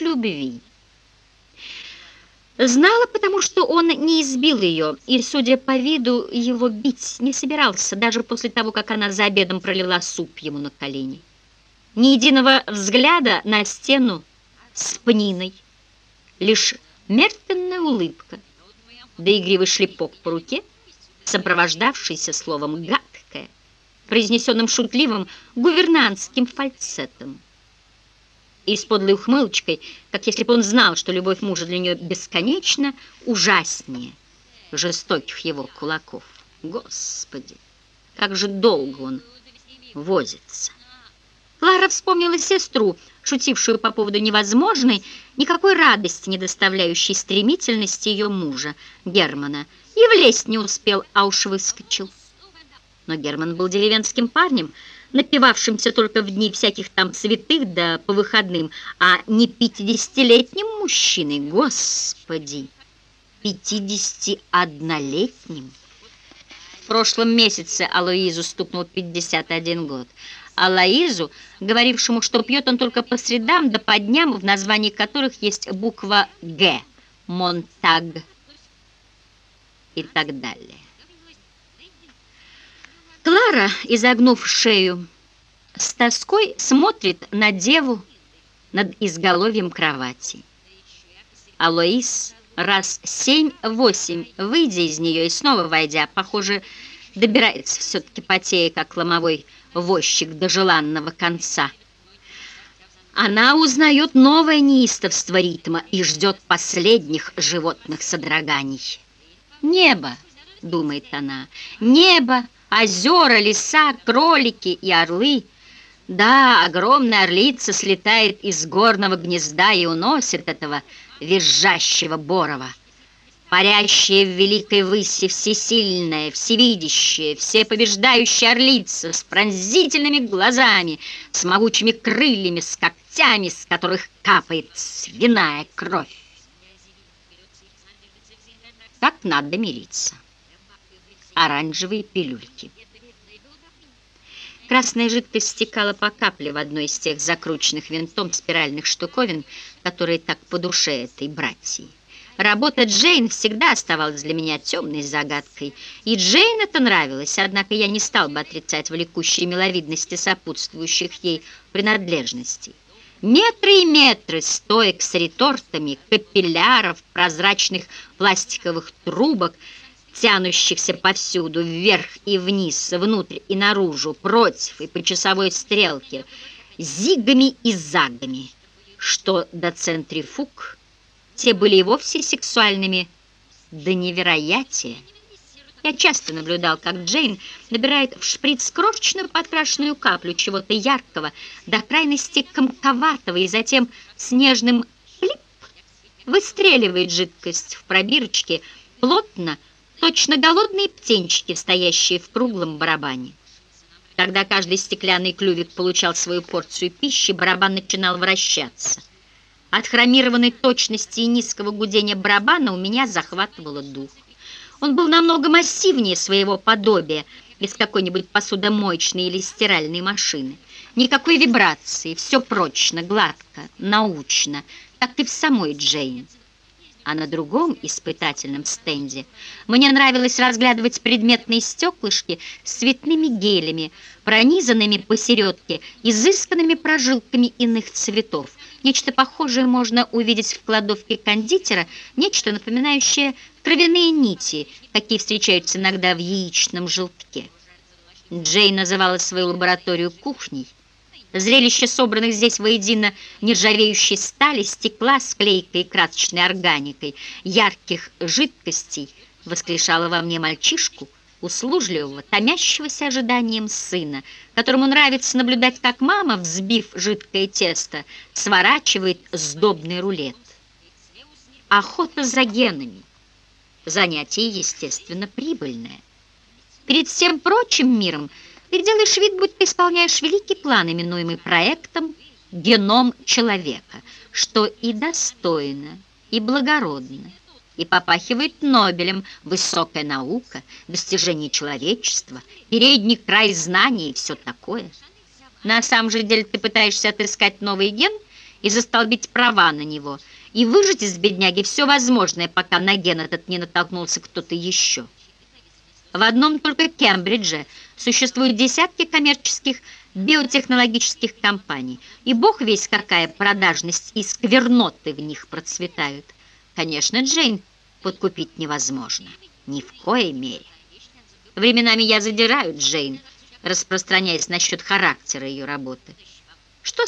ночь любви. Знала, потому что он не избил ее, и, судя по виду, его бить не собирался, даже после того, как она за обедом пролила суп ему на колени. Ни единого взгляда на стену с пниной, лишь мертвенная улыбка, да игривый шлепок по руке, сопровождавшийся словом «гадкое», произнесенным шутливым гувернантским фальцетом и с подлой ухмылочкой, как если бы он знал, что любовь мужа для нее бесконечно ужаснее жестоких его кулаков. Господи, как же долго он возится. Клара вспомнила сестру, шутившую по поводу невозможной, никакой радости не доставляющей стремительности ее мужа, Германа, и влезть не успел, а уж выскочил. Но Герман был деревенским парнем, напивавшимся только в дни всяких там святых да по выходным, а не пятидесятилетним мужчиной, господи, пятидесятиоднолетним. В прошлом месяце Алоизу стукнул 51 год, а Лоизу, говорившему, что пьет он только по средам да по дням, в названии которых есть буква «Г», «Монтаг» и так далее. Клара, изогнув шею, с тоской смотрит на деву над изголовьем кровати. А Лоис раз семь-восемь, выйдя из нее и снова войдя, похоже, добирается все-таки потея, как ломовой возчик до желанного конца. Она узнает новое неистовство ритма и ждет последних животных содроганий. «Небо!» — думает она. «Небо!» Озера, леса, кролики и орлы. Да, огромная орлица слетает из горного гнезда и уносит этого визжащего Борова. Парящая в великой выси всесильная, всевидящая, всепобеждающая орлица с пронзительными глазами, с могучими крыльями, с когтями, с которых капает свиная кровь. Как надо мириться оранжевые пилюльки. Красная жидкость стекала по капле в одной из тех закрученных винтом спиральных штуковин, которые так по душе этой братьи. Работа Джейн всегда оставалась для меня темной загадкой, и Джейн это нравилось, однако я не стал бы отрицать влекущей миловидности сопутствующих ей принадлежностей. Метры и метры стоек с ретортами, капилляров, прозрачных пластиковых трубок — тянущихся повсюду, вверх и вниз, внутрь и наружу, против и по часовой стрелке, зигами и загами, что до центрифуг, те были и вовсе сексуальными. До невероятия. Я часто наблюдал, как Джейн набирает в шприц крошечную подкрашенную каплю чего-то яркого, до крайности комковатого, и затем с нежным плип выстреливает жидкость в пробирочке, плотно, точно голодные птенчики, стоящие в круглом барабане. Когда каждый стеклянный клювик получал свою порцию пищи, барабан начинал вращаться. От хромированной точности и низкого гудения барабана у меня захватывало дух. Он был намного массивнее своего подобия из какой-нибудь посудомоечной или стиральной машины. Никакой вибрации, все прочно, гладко, научно, как и в самой Джейн а на другом испытательном стенде мне нравилось разглядывать предметные стеклышки с цветными гелями, пронизанными посередке изысканными прожилками иных цветов. Нечто похожее можно увидеть в кладовке кондитера, нечто напоминающее травяные нити, какие встречаются иногда в яичном желтке. Джей называла свою лабораторию кухней, Зрелище собранных здесь воедино нержавеющей стали, стекла с клейкой и красочной органикой, ярких жидкостей воскрешало во мне мальчишку, услужливого, томящегося ожиданием сына, которому нравится наблюдать, как мама, взбив жидкое тесто, сворачивает сдобный рулет. Охота за генами. Занятие, естественно, прибыльное. Перед всем прочим миром – ты делаешь вид, будто исполняешь великий план, именуемый проектом «Геном человека», что и достойно, и благородно, и попахивает Нобелем высокая наука, достижение человечества, передний край знаний и все такое. На самом же деле ты пытаешься отыскать новый ген и застолбить права на него, и выжить из бедняги все возможное, пока на ген этот не натолкнулся кто-то еще. В одном только Кембридже существуют десятки коммерческих биотехнологических компаний, и бог весь какая продажность и скверноты в них процветают. Конечно, Джейн подкупить невозможно, ни в коей мере. Временами я задираю Джейн, распространяясь насчет характера ее работы. Что